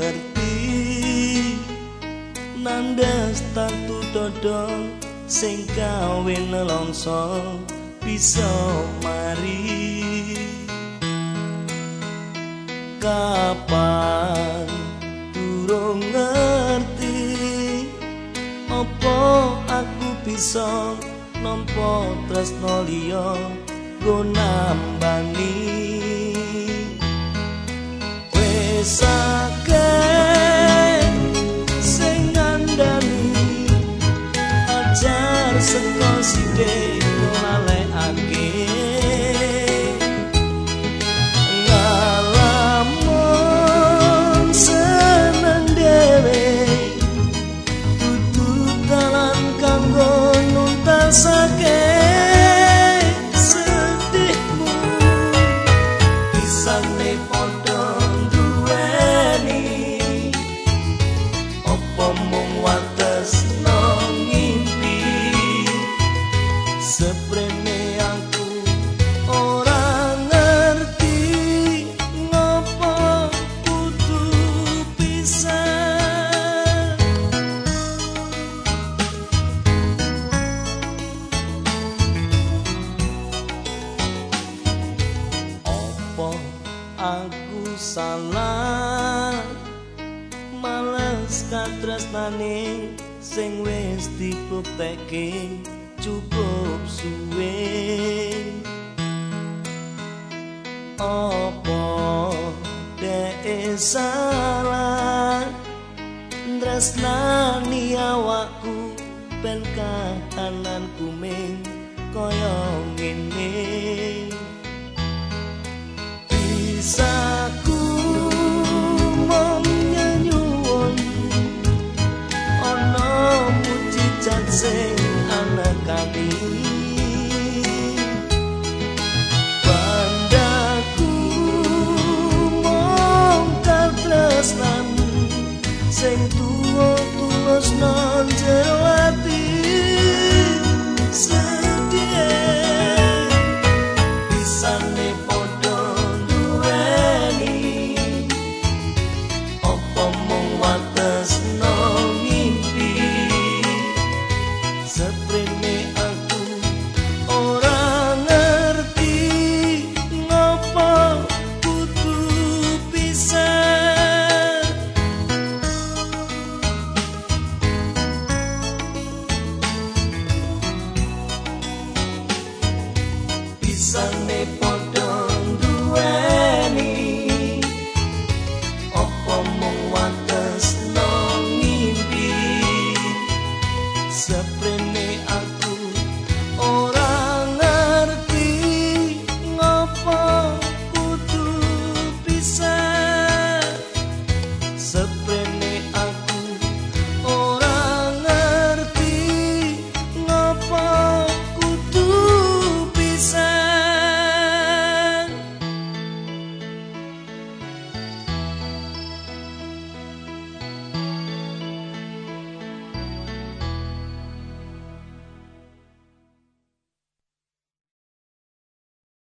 ngerti. Nandes tatu dodo sing gawe nelongso bisa mari. Kapan durung ngerti? Opo aku bisa nampa tresno liya go nambani? Wis dança, considere com a aku salah. Males katresnane sing wis dibuktekke cukup suwe. Opo dek salah? Tresnani awakku ben kahanan sing tuwa tulas a ti. sun.